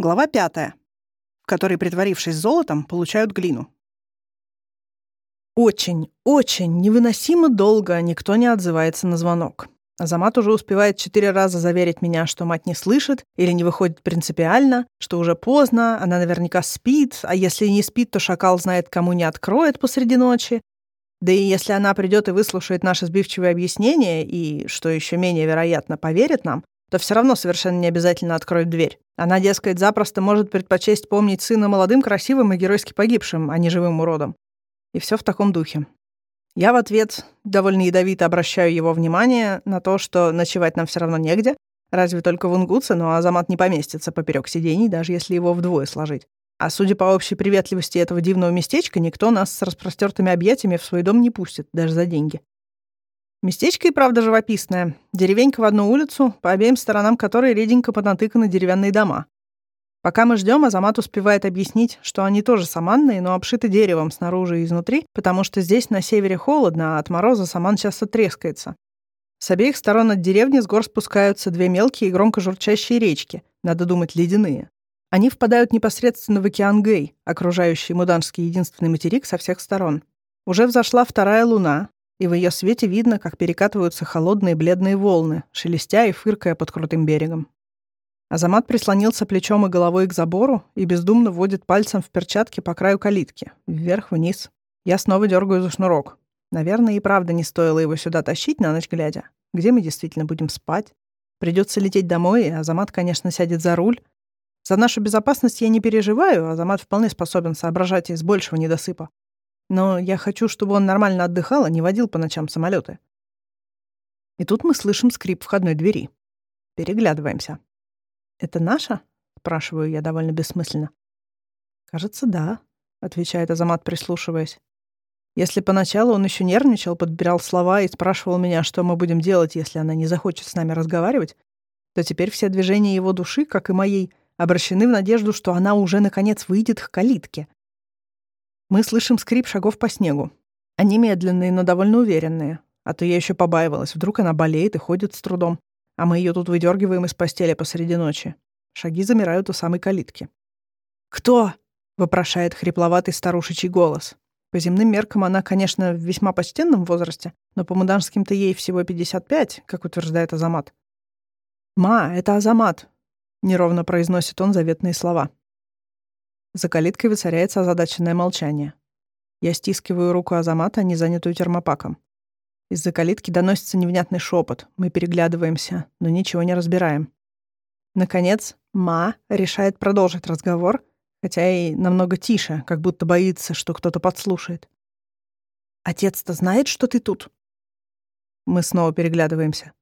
Глава пятая, в которой, притворившись золотом, получают глину. Очень, очень невыносимо долго никто не отзывается на звонок. Азамат уже успевает четыре раза заверить меня, что мать не слышит или не выходит принципиально, что уже поздно, она наверняка спит, а если не спит, то шакал знает, кому не откроет посреди ночи. Да и если она придет и выслушает наши сбивчивые объяснения и, что еще менее вероятно, поверит нам, то все равно совершенно не обязательно откроет дверь. Она, дескать, запросто может предпочесть помнить сына молодым, красивым и геройски погибшим, а не живым уродом. И все в таком духе. Я в ответ довольно ядовито обращаю его внимание на то, что ночевать нам все равно негде, разве только в Унгутсе, но Азамат не поместится поперек сидений, даже если его вдвое сложить. А судя по общей приветливости этого дивного местечка, никто нас с распростертыми объятиями в свой дом не пустит, даже за деньги. Местечко и правда живописное. Деревенька в одну улицу, по обеим сторонам которой реденько понатыканы деревянные дома. Пока мы ждем, Азамат успевает объяснить, что они тоже саманные, но обшиты деревом снаружи и изнутри, потому что здесь на севере холодно, а от мороза саман часто трескается. С обеих сторон от деревни с гор спускаются две мелкие и громко журчащие речки, надо думать, ледяные. Они впадают непосредственно в океан Гей, окружающий Муданский единственный материк со всех сторон. Уже взошла вторая луна, и в ее свете видно, как перекатываются холодные бледные волны, шелестя и фыркая под крутым берегом. Азамат прислонился плечом и головой к забору и бездумно вводит пальцем в перчатке по краю калитки, вверх-вниз. Я снова дергаю за шнурок. Наверное, и правда не стоило его сюда тащить на ночь глядя. Где мы действительно будем спать? Придется лететь домой, и Азамат, конечно, сядет за руль. За нашу безопасность я не переживаю, Азамат вполне способен соображать из большего недосыпа. Но я хочу, чтобы он нормально отдыхал, а не водил по ночам самолеты. И тут мы слышим скрип входной двери. Переглядываемся. «Это наша?» — спрашиваю я довольно бессмысленно. «Кажется, да», — отвечает Азамат, прислушиваясь. Если поначалу он еще нервничал, подбирал слова и спрашивал меня, что мы будем делать, если она не захочет с нами разговаривать, то теперь все движения его души, как и моей, обращены в надежду, что она уже, наконец, выйдет к калитке. Мы слышим скрип шагов по снегу. Они медленные, но довольно уверенные. А то я еще побаивалась. Вдруг она болеет и ходит с трудом. А мы ее тут выдергиваем из постели посреди ночи. Шаги замирают у самой калитки. «Кто?» — вопрошает хрипловатый старушечий голос. По земным меркам она, конечно, в весьма почтенном возрасте, но по муданским-то ей всего 55, как утверждает Азамат. «Ма, это Азамат!» — неровно произносит он заветные слова. За калиткой воцаряется озадаченное молчание. Я стискиваю руку Азамата, не занятую термопаком. Из-за калитки доносится невнятный шепот. Мы переглядываемся, но ничего не разбираем. Наконец, Ма решает продолжить разговор, хотя и намного тише, как будто боится, что кто-то подслушает. «Отец-то знает, что ты тут?» Мы снова переглядываемся.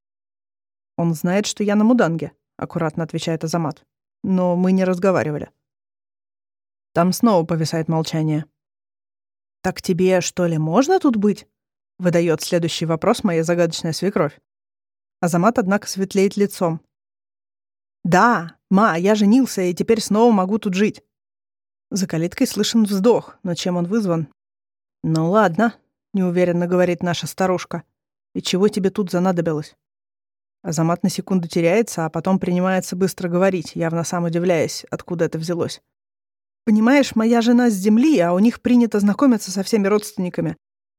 «Он знает, что я на Муданге», — аккуратно отвечает Азамат. «Но мы не разговаривали». Там снова повисает молчание. «Так тебе, что ли, можно тут быть?» — выдает следующий вопрос моя загадочная свекровь. Азамат, однако, светлеет лицом. «Да, ма, я женился и теперь снова могу тут жить». За калиткой слышен вздох, но чем он вызван? «Ну ладно», — неуверенно говорит наша старушка. «И чего тебе тут занадобилось?» Азамат на секунду теряется, а потом принимается быстро говорить, явно сам удивляясь, откуда это взялось. Понимаешь, моя жена с земли, а у них принято знакомиться со всеми родственниками.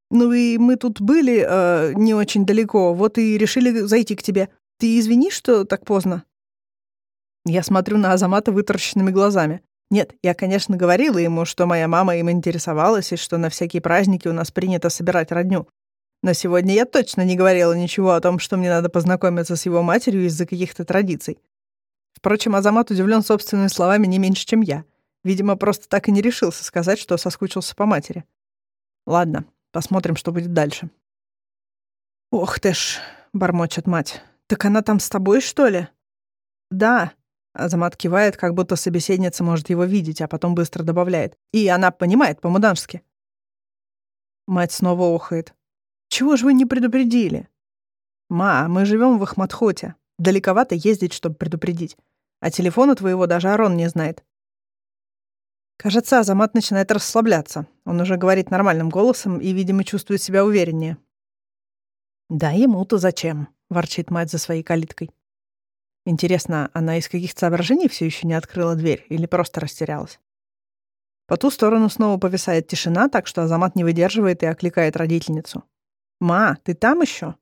Ну и мы тут были э, не очень далеко, вот и решили зайти к тебе. Ты извини, что так поздно?» Я смотрю на Азамата вытаращенными глазами. Нет, я, конечно, говорила ему, что моя мама им интересовалась и что на всякие праздники у нас принято собирать родню. Но сегодня я точно не говорила ничего о том, что мне надо познакомиться с его матерью из-за каких-то традиций. Впрочем, Азамат удивлен собственными словами не меньше, чем я — Видимо, просто так и не решился сказать, что соскучился по матери. Ладно, посмотрим, что будет дальше. «Ох ты ж», — бормочет мать. «Так она там с тобой, что ли?» «Да», — Азамат кивает, как будто собеседница может его видеть, а потом быстро добавляет. «И она понимает по-мудански». Мать снова охает. «Чего же вы не предупредили?» «Ма, мы живем в Ахматхоте. Далековато ездить, чтобы предупредить. А телефона твоего даже Арон не знает. Кажется, Азамат начинает расслабляться. Он уже говорит нормальным голосом и, видимо, чувствует себя увереннее. «Да ему-то зачем?» — ворчит мать за своей калиткой. Интересно, она из каких соображений все еще не открыла дверь или просто растерялась? По ту сторону снова повисает тишина, так что Азамат не выдерживает и окликает родительницу. «Ма, ты там еще?»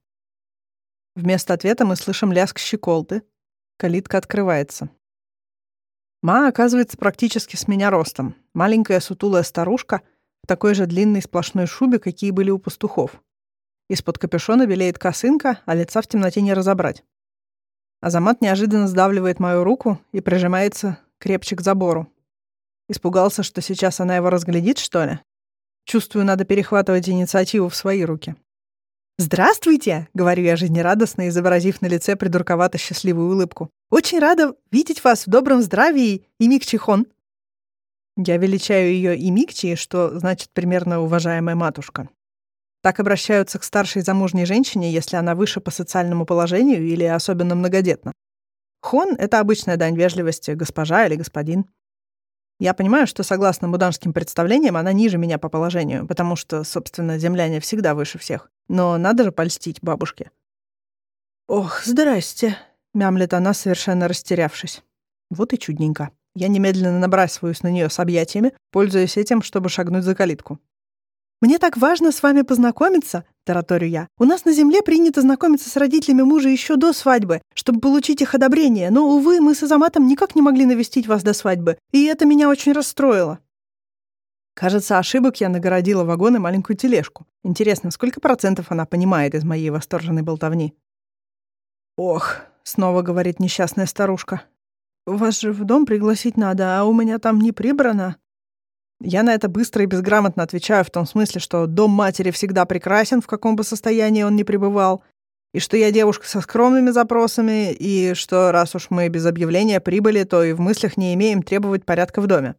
Вместо ответа мы слышим лязг щеколды. Калитка открывается. Ма оказывается практически с меня ростом. Маленькая сутулая старушка в такой же длинной сплошной шубе, какие были у пастухов. Из-под капюшона белеет косынка, а лица в темноте не разобрать. Азамат неожиданно сдавливает мою руку и прижимается крепче к забору. Испугался, что сейчас она его разглядит, что ли? Чувствую, надо перехватывать инициативу в свои руки. «Здравствуйте!» — говорю я жизнерадостно, изобразив на лице придурковато счастливую улыбку. «Очень рада видеть вас в добром здравии, и Микчихон!» Я величаю ее и Микчи, что значит примерно «уважаемая матушка». Так обращаются к старшей замужней женщине, если она выше по социальному положению или особенно многодетна. Хон — это обычная дань вежливости, госпожа или господин. Я понимаю, что согласно буданским представлениям она ниже меня по положению, потому что, собственно, земляне всегда выше всех. Но надо же польстить бабушке. «Ох, здрасте», — мямлет она, совершенно растерявшись. Вот и чудненько. Я немедленно набрасываюсь на нее с объятиями, пользуясь этим, чтобы шагнуть за калитку. «Мне так важно с вами познакомиться», — тараторю я. «У нас на Земле принято знакомиться с родителями мужа еще до свадьбы, чтобы получить их одобрение, но, увы, мы с Азаматом никак не могли навестить вас до свадьбы, и это меня очень расстроило». Кажется, ошибок я нагородила вагон и маленькую тележку. Интересно, сколько процентов она понимает из моей восторженной болтовни? «Ох», — снова говорит несчастная старушка. «Вас же в дом пригласить надо, а у меня там не прибрано». Я на это быстро и безграмотно отвечаю в том смысле, что дом матери всегда прекрасен, в каком бы состоянии он ни пребывал, и что я девушка со скромными запросами, и что раз уж мы без объявления прибыли, то и в мыслях не имеем требовать порядка в доме.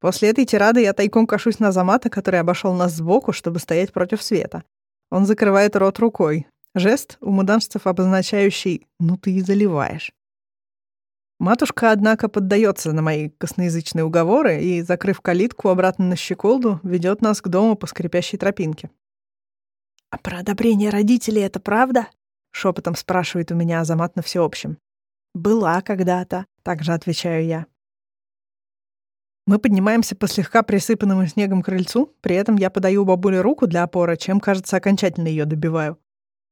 После этой тирады я тайком кашусь на Замата, который обошел нас сбоку, чтобы стоять против света. Он закрывает рот рукой. Жест у муданцев обозначающий «ну ты и заливаешь». Матушка, однако, поддается на мои косноязычные уговоры и, закрыв калитку обратно на щеколду, ведет нас к дому по скрипящей тропинке. «А про одобрение родителей это правда?» — шепотом спрашивает у меня Азамат на всеобщем. «Была когда-то», — также отвечаю я. Мы поднимаемся по слегка присыпанному снегом крыльцу, при этом я подаю бабуле руку для опоры, чем, кажется, окончательно ее добиваю.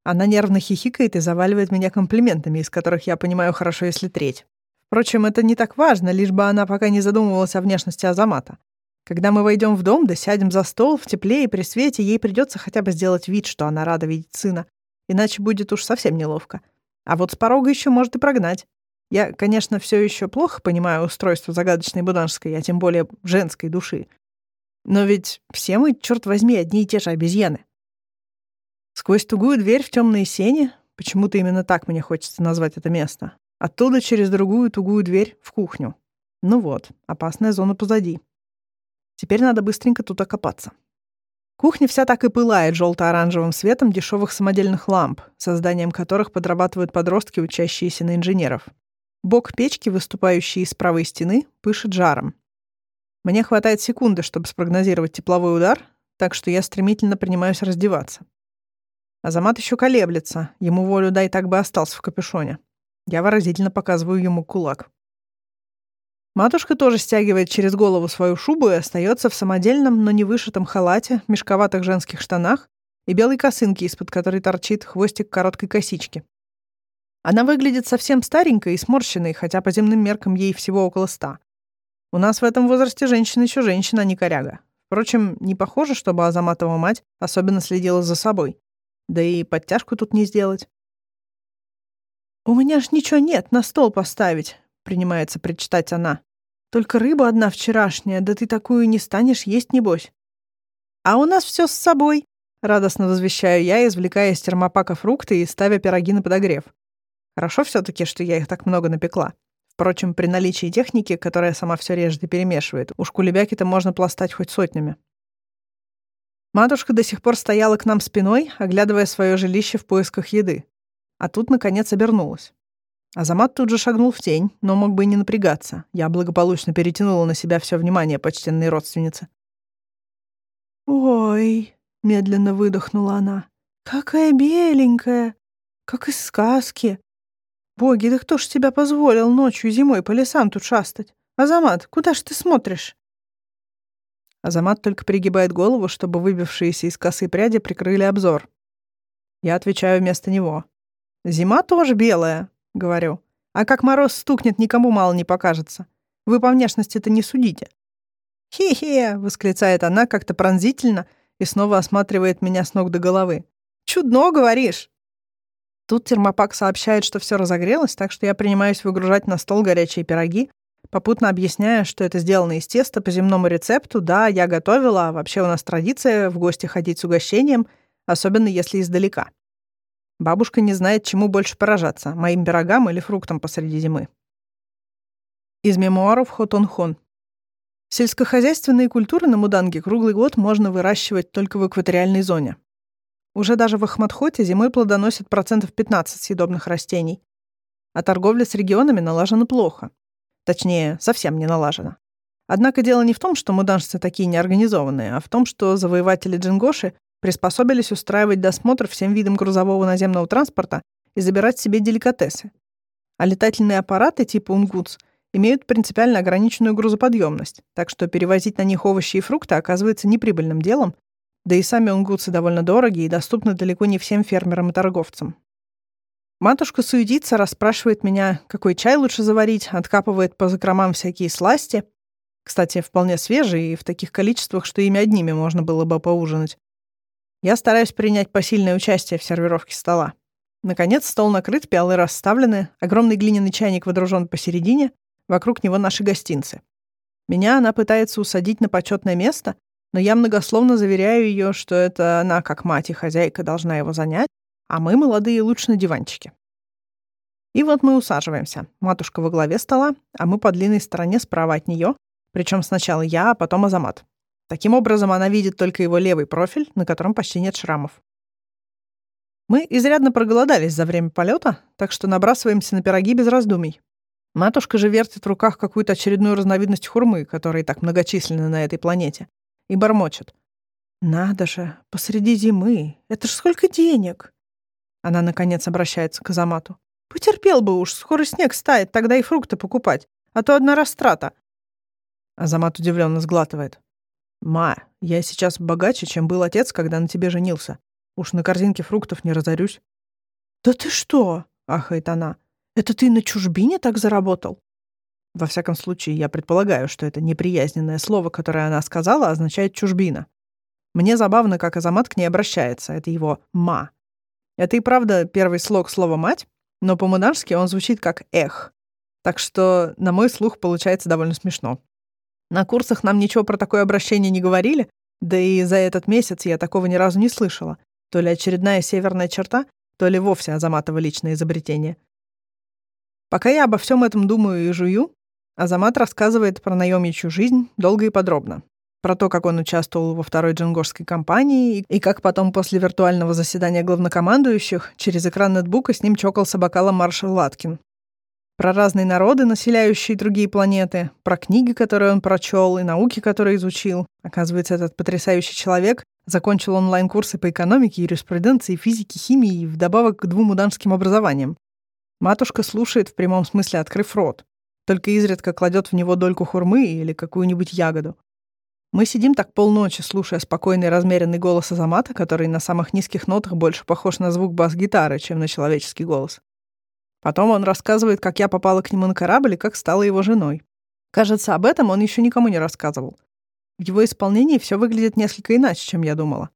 Она нервно хихикает и заваливает меня комплиментами, из которых я понимаю хорошо, если треть. Впрочем, это не так важно, лишь бы она пока не задумывалась о внешности Азамата. Когда мы войдем в дом, да сядем за стол в тепле и при свете, ей придется хотя бы сделать вид, что она рада видеть сына, иначе будет уж совсем неловко. А вот с порога еще может и прогнать. Я, конечно, все еще плохо понимаю устройство загадочной буданской, а тем более женской души. Но ведь все мы, черт возьми, одни и те же обезьяны. Сквозь тугую дверь в темные сени, почему-то именно так мне хочется назвать это место, Оттуда через другую тугую дверь в кухню. Ну вот, опасная зона позади. Теперь надо быстренько тут окопаться. Кухня вся так и пылает желто-оранжевым светом дешевых самодельных ламп, созданием которых подрабатывают подростки, учащиеся на инженеров. Бок печки, выступающий из правой стены, пышет жаром. Мне хватает секунды, чтобы спрогнозировать тепловой удар, так что я стремительно принимаюсь раздеваться. Азамат еще колеблется, ему волю дай так бы остался в капюшоне. Я выразительно показываю ему кулак. Матушка тоже стягивает через голову свою шубу и остается в самодельном, но не вышитом халате, мешковатых женских штанах и белой косынке, из-под которой торчит хвостик короткой косички. Она выглядит совсем старенькой и сморщенной, хотя по земным меркам ей всего около ста. У нас в этом возрасте женщина еще женщина, а не коряга. Впрочем, не похоже, чтобы Азаматова мать особенно следила за собой. Да и подтяжку тут не сделать. «У меня ж ничего нет на стол поставить», — принимается прочитать она. «Только рыба одна вчерашняя, да ты такую не станешь есть, небось». «А у нас все с собой», — радостно возвещаю я, извлекая из термопака фрукты и ставя пироги на подогрев. Хорошо все таки что я их так много напекла. Впрочем, при наличии техники, которая сама все режет и перемешивает, уж кулебяки-то можно пластать хоть сотнями. Матушка до сих пор стояла к нам спиной, оглядывая свое жилище в поисках еды. А тут, наконец, обернулась. Азамат тут же шагнул в тень, но мог бы и не напрягаться. Я благополучно перетянула на себя все внимание почтенной родственницы. «Ой», — медленно выдохнула она, — «какая беленькая, как из сказки. Боги, да кто ж тебя позволил ночью и зимой по лесам тут шастать? Азамат, куда ж ты смотришь? Азамат только пригибает голову, чтобы выбившиеся из косы пряди прикрыли обзор. Я отвечаю вместо него. «Зима тоже белая», — говорю. «А как мороз стукнет, никому мало не покажется. Вы по внешности-то не судите». «Хе-хе!» — восклицает она как-то пронзительно и снова осматривает меня с ног до головы. «Чудно, говоришь!» Тут термопак сообщает, что все разогрелось, так что я принимаюсь выгружать на стол горячие пироги, попутно объясняя, что это сделано из теста по земному рецепту. Да, я готовила, а вообще у нас традиция в гости ходить с угощением, особенно если издалека. Бабушка не знает, чему больше поражаться, моим пирогам или фруктам посреди зимы. Из мемуаров Хотонхон. Сельскохозяйственные культуры на Муданге круглый год можно выращивать только в экваториальной зоне. Уже даже в Ахматхоте зимой плодоносит процентов 15 съедобных растений. А торговля с регионами налажена плохо. Точнее, совсем не налажена. Однако дело не в том, что муданжцы такие неорганизованные, а в том, что завоеватели Джингоши приспособились устраивать досмотр всем видам грузового наземного транспорта и забирать себе деликатесы. А летательные аппараты типа «Унгутс» имеют принципиально ограниченную грузоподъемность, так что перевозить на них овощи и фрукты оказывается неприбыльным делом, да и сами унгутсы довольно дорогие и доступны далеко не всем фермерам и торговцам. Матушка суетится, расспрашивает меня, какой чай лучше заварить, откапывает по закромам всякие сласти. Кстати, вполне свежие и в таких количествах, что ими одними можно было бы поужинать. Я стараюсь принять посильное участие в сервировке стола. Наконец, стол накрыт, пиалы расставлены, огромный глиняный чайник водружен посередине, вокруг него наши гостинцы. Меня она пытается усадить на почетное место, но я многословно заверяю ее, что это она, как мать и хозяйка, должна его занять, а мы, молодые, лучше на диванчике. И вот мы усаживаемся. Матушка во главе стола, а мы по длинной стороне справа от нее, причем сначала я, а потом Азамат. Таким образом, она видит только его левый профиль, на котором почти нет шрамов. Мы изрядно проголодались за время полета, так что набрасываемся на пироги без раздумий. Матушка же вертит в руках какую-то очередную разновидность хурмы, которые так многочисленны на этой планете и бормочет. «Надо же, посреди зимы. Это ж сколько денег!» Она, наконец, обращается к Азамату. «Потерпел бы уж, скоро снег стает, тогда и фрукты покупать, а то одна растрата». Азамат удивленно сглатывает. «Ма, я сейчас богаче, чем был отец, когда на тебе женился. Уж на корзинке фруктов не разорюсь». «Да ты что?» — ахает она. «Это ты на чужбине так заработал?» Во всяком случае, я предполагаю, что это неприязненное слово, которое она сказала, означает «чужбина». Мне забавно, как Азамат к ней обращается. Это его «ма». Это и правда первый слог слова «мать», но по-мудански он звучит как «эх». Так что, на мой слух, получается довольно смешно. На курсах нам ничего про такое обращение не говорили, да и за этот месяц я такого ни разу не слышала. То ли очередная северная черта, то ли вовсе Азаматова личное изобретение. Пока я обо всем этом думаю и жую, Азамат рассказывает про наемничью жизнь долго и подробно. Про то, как он участвовал во второй джингорской кампании и как потом после виртуального заседания главнокомандующих через экран ноутбука с ним чокался бокалом маршал Латкин. Про разные народы, населяющие другие планеты, про книги, которые он прочел, и науки, которые изучил. Оказывается, этот потрясающий человек закончил онлайн-курсы по экономике, юриспруденции, физике, химии и вдобавок к двум уданским образованиям. Матушка слушает в прямом смысле, открыв рот только изредка кладет в него дольку хурмы или какую-нибудь ягоду. Мы сидим так полночи, слушая спокойный размеренный голос Азамата, который на самых низких нотах больше похож на звук бас-гитары, чем на человеческий голос. Потом он рассказывает, как я попала к нему на корабль и как стала его женой. Кажется, об этом он еще никому не рассказывал. В его исполнении все выглядит несколько иначе, чем я думала.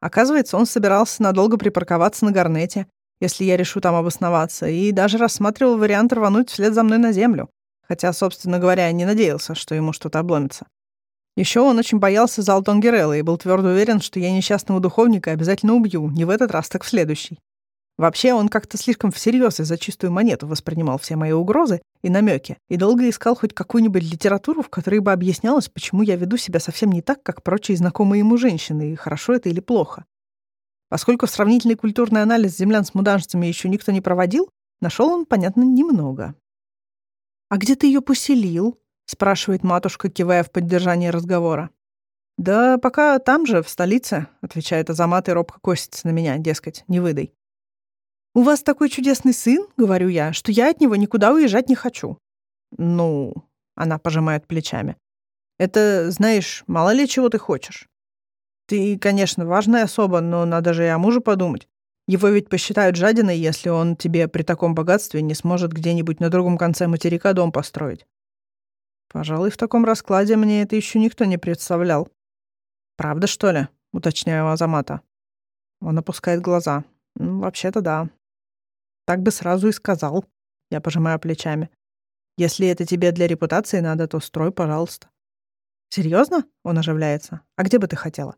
Оказывается, он собирался надолго припарковаться на Гарнете, если я решу там обосноваться, и даже рассматривал вариант рвануть вслед за мной на Землю хотя, собственно говоря, не надеялся, что ему что-то обломится. Еще он очень боялся за Алтон Герелла и был твердо уверен, что я несчастного духовника обязательно убью, не в этот раз, так в следующий. Вообще, он как-то слишком всерьез и за чистую монету воспринимал все мои угрозы и намеки, и долго искал хоть какую-нибудь литературу, в которой бы объяснялось, почему я веду себя совсем не так, как прочие знакомые ему женщины, и хорошо это или плохо. Поскольку сравнительный культурный анализ землян с муданжцами еще никто не проводил, нашел он, понятно, немного. «А где ты ее поселил?» — спрашивает матушка, кивая в поддержание разговора. «Да пока там же, в столице», — отвечает Азамат и робко косится на меня, дескать, не выдай. «У вас такой чудесный сын, — говорю я, — что я от него никуда уезжать не хочу». «Ну...» — она пожимает плечами. «Это, знаешь, мало ли чего ты хочешь. Ты, конечно, важная особа, но надо же и о муже подумать. Его ведь посчитают жадиной, если он тебе при таком богатстве не сможет где-нибудь на другом конце материка дом построить. Пожалуй, в таком раскладе мне это еще никто не представлял. Правда, что ли? Уточняю Азамата. Он опускает глаза. Ну, вообще-то да. Так бы сразу и сказал. Я пожимаю плечами. Если это тебе для репутации надо, то строй, пожалуйста. Серьезно? Он оживляется. А где бы ты хотела?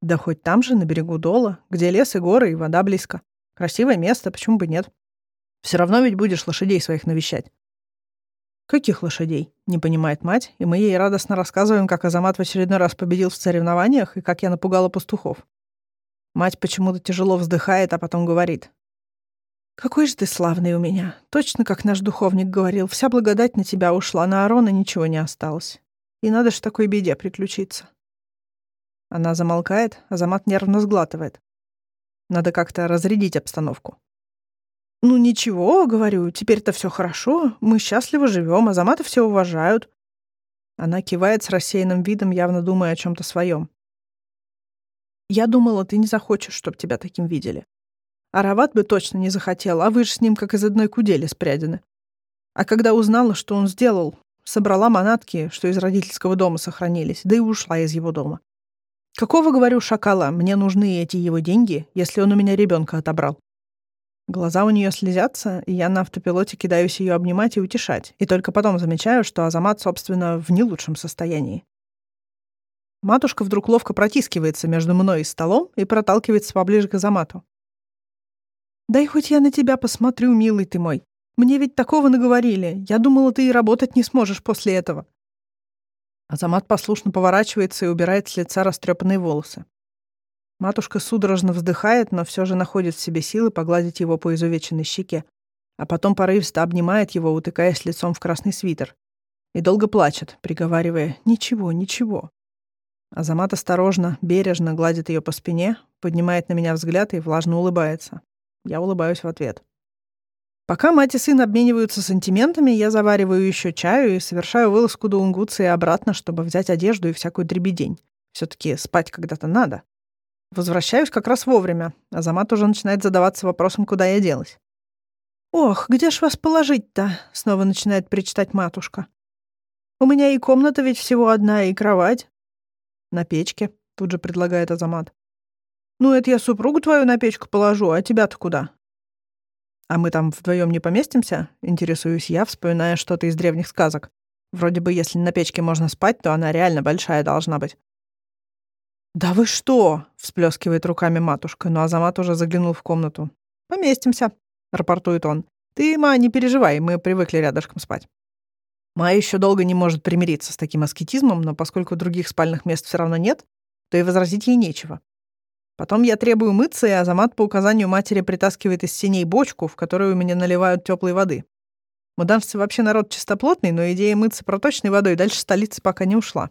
Да хоть там же, на берегу Дола, где лес и горы, и вода близко. Красивое место, почему бы нет? Все равно ведь будешь лошадей своих навещать. «Каких лошадей?» — не понимает мать, и мы ей радостно рассказываем, как Азамат в очередной раз победил в соревнованиях и как я напугала пастухов. Мать почему-то тяжело вздыхает, а потом говорит. «Какой же ты славный у меня. Точно как наш духовник говорил, вся благодать на тебя ушла, на Арона ничего не осталось. И надо ж такой беде приключиться». Она замолкает, Азамат нервно сглатывает. Надо как-то разрядить обстановку. «Ну ничего, — говорю, — теперь-то все хорошо, мы счастливо живем, Азамата все уважают». Она кивает с рассеянным видом, явно думая о чем то своем. «Я думала, ты не захочешь, чтоб тебя таким видели. Арават бы точно не захотел, а вы же с ним как из одной кудели спрядены. А когда узнала, что он сделал, собрала манатки, что из родительского дома сохранились, да и ушла из его дома. Какого, говорю, шакала, мне нужны эти его деньги, если он у меня ребенка отобрал? Глаза у нее слезятся, и я на автопилоте кидаюсь ее обнимать и утешать, и только потом замечаю, что Азамат, собственно, в не лучшем состоянии. Матушка вдруг ловко протискивается между мной и столом и проталкивается поближе к Азамату. «Дай хоть я на тебя посмотрю, милый ты мой. Мне ведь такого наговорили. Я думала, ты и работать не сможешь после этого». Азамат послушно поворачивается и убирает с лица растрепанные волосы. Матушка судорожно вздыхает, но все же находит в себе силы погладить его по изувеченной щеке, а потом порывисто обнимает его, утыкаясь лицом в красный свитер. И долго плачет, приговаривая «Ничего, ничего». Азамат осторожно, бережно гладит ее по спине, поднимает на меня взгляд и влажно улыбается. Я улыбаюсь в ответ. Пока мать и сын обмениваются сантиментами, я завариваю еще чаю и совершаю вылазку до Унгуции обратно, чтобы взять одежду и всякую дребедень. все таки спать когда-то надо. Возвращаюсь как раз вовремя. Азамат уже начинает задаваться вопросом, куда я делась. «Ох, где ж вас положить-то?» — снова начинает причитать матушка. «У меня и комната ведь всего одна, и кровать». «На печке», — тут же предлагает Азамат. «Ну, это я супругу твою на печку положу, а тебя-то куда?» «А мы там вдвоем не поместимся?» — интересуюсь я, вспоминая что-то из древних сказок. Вроде бы, если на печке можно спать, то она реально большая должна быть. «Да вы что?» — всплескивает руками матушка, но Азамат уже заглянул в комнату. «Поместимся», — рапортует он. «Ты, ма, не переживай, мы привыкли рядышком спать». Майя еще долго не может примириться с таким аскетизмом, но поскольку других спальных мест все равно нет, то и возразить ей нечего. Потом я требую мыться, и Азамат по указанию матери притаскивает из синей бочку, в которую у меня наливают теплой воды. Муданцы вообще народ чистоплотный, но идея мыться проточной водой дальше столицы пока не ушла.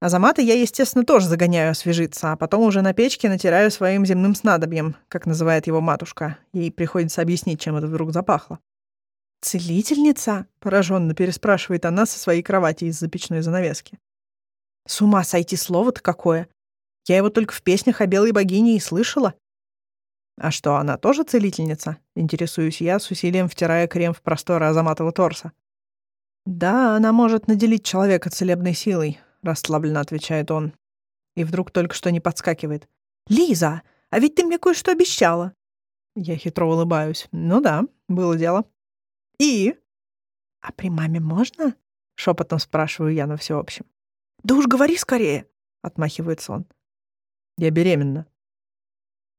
Азамата я, естественно, тоже загоняю освежиться, а потом уже на печке натираю своим земным снадобьем, как называет его матушка. Ей приходится объяснить, чем это вдруг запахло. «Целительница?» — пораженно переспрашивает она со своей кровати из-за печной занавески. «С ума сойти слово-то какое! Я его только в песнях о белой богине и слышала». «А что, она тоже целительница?» — интересуюсь я, с усилием втирая крем в просторы Азаматова торса. «Да, она может наделить человека целебной силой, — расслабленно отвечает он. И вдруг только что не подскакивает. «Лиза, а ведь ты мне кое-что обещала!» Я хитро улыбаюсь. «Ну да, было дело». «И?» «А при маме можно?» — шепотом спрашиваю я на всеобщем. «Да уж говори скорее!» — отмахивается он. «Я беременна»,